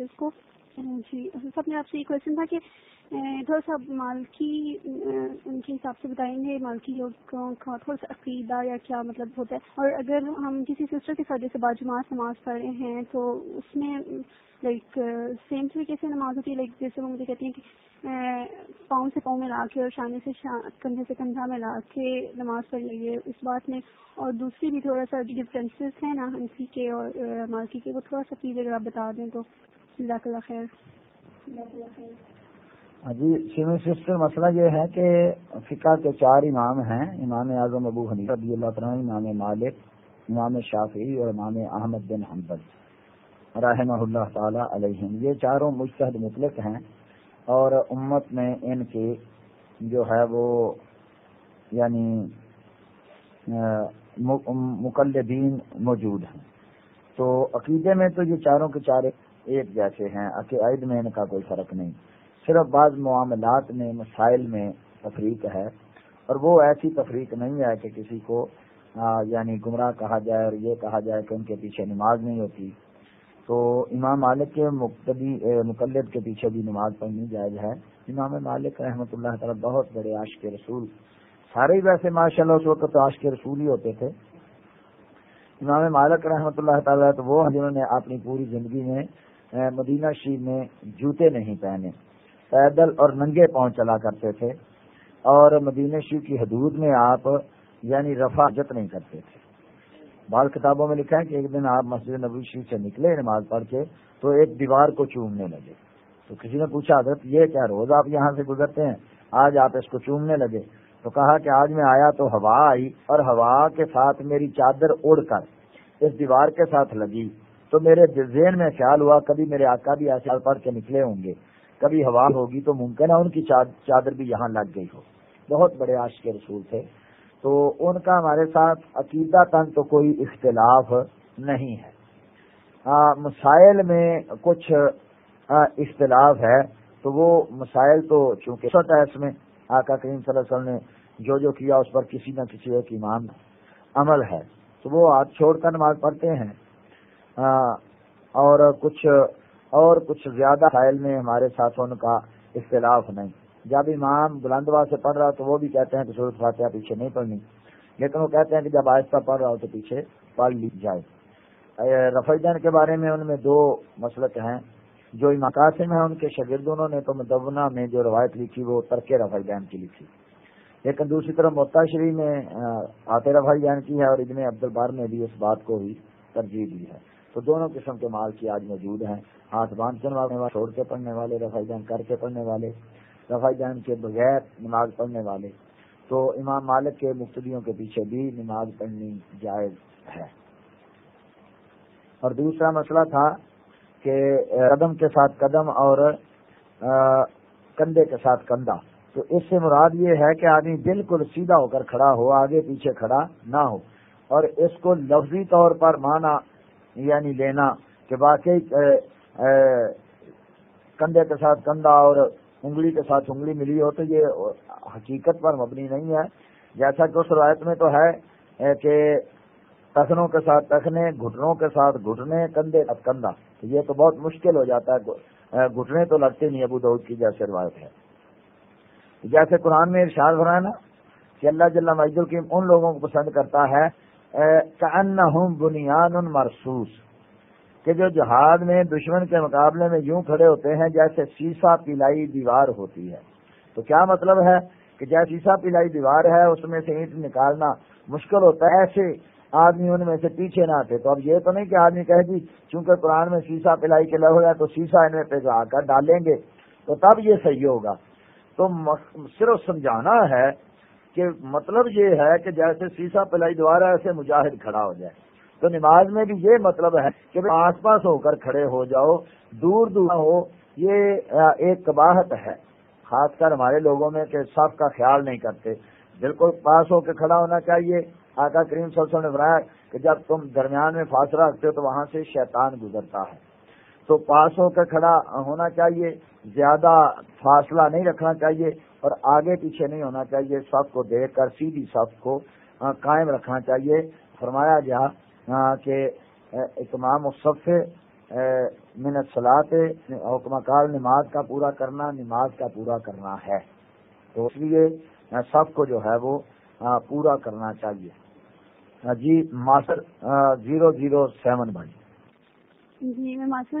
اس کو جی سب نے آپ سے یہ کوشچن تھا کہ تھوڑا سا مالکی ان کے حساب سے بتائیں گے مالکی لوگوں کا تھوڑا سا عقیدہ یا کیا مطلب ہوتا ہے؟ اور اگر ہم کسی سسٹر کے ساتھ، جیسے باجماعت نماز پڑھ رہے ہیں، تو اس میں لائک سیم طریقے سے نماز ہوتی ہے؟ لائک جیسے وہ مجھے کہتی ہیں کہ پاؤں سے پاؤں میں لا کے اور شانے سے کندھے سے کندھا میں لا کے نماز پڑھ لیے اس بات میں۔ اور دوسری بھی تھوڑا سا ڈفرینسز ہیں نا ہنسی کے اور مالکی کے، وہ تھوڑا سا چیز اگر آپ بتا دیں تو۔ جزاک اللہ خیر۔ ہاں جی سیون سسٹر، مسئلہ یہ ہے کہ فقہ کے چار امام ہیں، امام اعظم ابو حنی رضی اللہ تعالیٰ امام مالک، امام شافعی اور امام احمد بن حمبل رحمہ اللہ تعالی علیہ یہ چاروں مشتحد مطلق ہیں اور امت میں ان کے جو ہے وہ یعنی مقلدین موجود ہیں۔ تو عقیدے میں تو یہ چاروں کے چار ایک جیسے ہیں عقائد میں ان کا کوئی فرق نہیں۔ صرف بعض معاملات میں، مسائل میں تفریق ہے۔ اور وہ ایسی تفریق نہیں ہے کہ کسی کو یعنی گمراہ کہا جائے اور یہ کہا جائے کہ ان کے پیچھے نماز نہیں ہوتی۔ تو امام مالک کے مقتدی مقلد کے پیچھے بھی نماز پڑھنی جائز ہے۔ امام مالک رحمۃ اللہ تعالیٰ بہت بڑے عاشق رسول۔ سارے ہی ویسے ماشاء اللہ اس وقت تو عاشق رسول ہی ہوتے تھے۔ امام مالک رحمۃ اللہ تعالیٰ تو وہ جنہوں نے اپنی پوری زندگی میں مدینہ شریف میں جوتے نہیں پہنے۔ پیدل اور ننگے پاؤں چلا کرتے تھے۔ اور مدینہ شریف کی حدود میں آپ یعنی رفاجت نہیں کرتے تھے۔ بال کتابوں میں لکھا ہے کہ ایک دن آپ مسجد نبی شریف سے نکلے نماز پڑھ کے تو ایک دیوار کو چومنے لگے۔ تو کسی نے پوچھا، حضرت، یہ کیا روز آپ یہاں سے گزرتے ہیں؟ آج آپ اس کو چومنے لگے۔ تو کہا کہ آج میں آیا تو ہوا آئی اور ہوا کے ساتھ میری چادر اڑ کر اس دیوار کے ساتھ لگی۔ تو میرے ذہن میں خیال ہوا، کبھی میرے آقا بھی ایسے پڑھ کے نکلے ہوں گے۔ کبھی ہوا ہوگی تو ممکن ہے ان کی چادر بھی یہاں لگ گئی ہو۔ بہت بڑے عاشق کے رسول تھے۔ تو ان کا ہمارے ساتھ عقیدہ تن تو کوئی اختلاف نہیں ہے۔ مسائل میں کچھ اختلاف ہے۔ تو وہ مسائل تو چونکہ ہے اس میں آقا کریم صلی اللہ علیہ وسلم نے جو جو کیا اس پر کسی نہ کسی ایک ایمان عمل ہے۔ تو وہ ہاتھ چھوڑ کر نماز پڑھتے ہیں۔ اور کچھ اور کچھ زیادہ فائل میں ہمارے ساتھ ان کا اختلاف نہیں۔ جب امام بلندوا سے پڑھ رہا تو وہ بھی کہتے ہیں کہ صورت فاتحہ پیچھے نہیں پڑھنی۔ لیکن وہ کہتے ہیں کہ جب آہستہ پڑھ رہا ہو تو پیچھے پڑھ لی جائے۔ رفیدین کے بارے میں ان میں دو مسلک ہیں۔ جو قاسم ہیں، ان کے شاگرد انہوں نے تو مدونہ میں جو روایت لکھی، وہ ترک رفیدین کی لکھی۔ لیکن دوسری طرف محتا شریف میں آتے رفیدین کی ہے اور ابن عبد البار نے بھی اس بات کو ہی ترجیح دی ہے۔ تو دونوں قسم کے مال کی آج موجود ہیں۔ ہاتھ باندھ کر والے چھوڑ کے پڑھنے والے رفائی جان کر کے پڑھنے والے رفائی جان کے بغیر نماز پڑھنے والے۔ تو امام مالک کے مختلفوں کے پیچھے بھی نماز پڑھنی جائز ہے۔ اور دوسرا مسئلہ تھا کہ قدم کے ساتھ قدم اور کندھے کے ساتھ کندھا۔ تو اس سے مراد یہ ہے کہ آدمی بالکل سیدھا ہو کر کھڑا ہو، آگے پیچھے کھڑا نہ ہو۔ اور اس کو لفظی طور پر مانا یعنی لینا کہ واقعی کندھے کے ساتھ کندھا اور انگلی کے ساتھ انگلی ملی ہو تو یہ حقیقت پر مبنی نہیں ہے۔ جیسا کہ اس روایت میں تو ہے کہ تخنوں کے ساتھ تخنے، گھٹنوں کے ساتھ گھٹنے، کندھے کا یہ تو بہت مشکل ہو جاتا ہے گھٹنے تو لگتے نہیں ابو دعود کی، جیسے روایت ہے۔ جیسے قرآن میں ارشاد ہو رہا ہے نا کہ اللہ جل مجد القیم ان لوگوں کو پسند کرتا ہے بنیاد مرسوس کہ جو جہاد میں، دشمن کے مقابلے میں یوں کھڑے ہوتے ہیں جیسے سیسا پلائی دیوار ہوتی ہے۔ تو کیا مطلب ہے کہ جیسے سیسا پلائی دیوار ہے، اس میں سے اینٹ نکالنا مشکل ہوتا ہے؟ ایسے آدمی ان میں سے پیچھے نہ آتے تو اب یہ تو نہیں کہ آدمی کہے جی چونکہ قرآن میں سیسا پلائی کے لگ ہے تو سیسا ان میں پہ آ کر ڈالیں گے، تو تب یہ صحیح ہوگا۔ تو صرف سمجھانا ہے کہ مطلب یہ ہے کہ جیسے سیسا پلائی دوبارہ ایسے مجاہد کھڑا ہو جائے۔ تو نماز میں بھی یہ مطلب ہے کہ آس پاس ہو کر کھڑے ہو جاؤ، دور دور ہو، یہ ایک کباہت ہے۔ خاص کر ہمارے لوگوں میں کہ سب کا خیال نہیں کرتے۔ بالکل پاس ہو کے کھڑا ہونا چاہیے۔ آقا کریم صلی اللہ علیہ وسلم نے بنایا کہ جب تم درمیان میں فاصلہ رکھتے ہو تو وہاں سے شیطان گزرتا ہے۔ تو پاس ہو کے کھڑا ہونا چاہیے، زیادہ فاصلہ نہیں رکھنا چاہیے اور آگے پیچھے نہیں ہونا چاہیے۔ سب کو دیکھ کر سیدھی سب کو قائم رکھنا چاہیے۔ فرمایا گیا کہ اتمام مصف منت سلاط حکم کار نماز کا پورا کرنا، نماز کا پورا کرنا ہے۔ تو اس لیے سب کو جو ہے وہ پورا کرنا چاہیے۔ جی ماسٹر زیرو زیرو سیون بھائی جی میں ماسٹر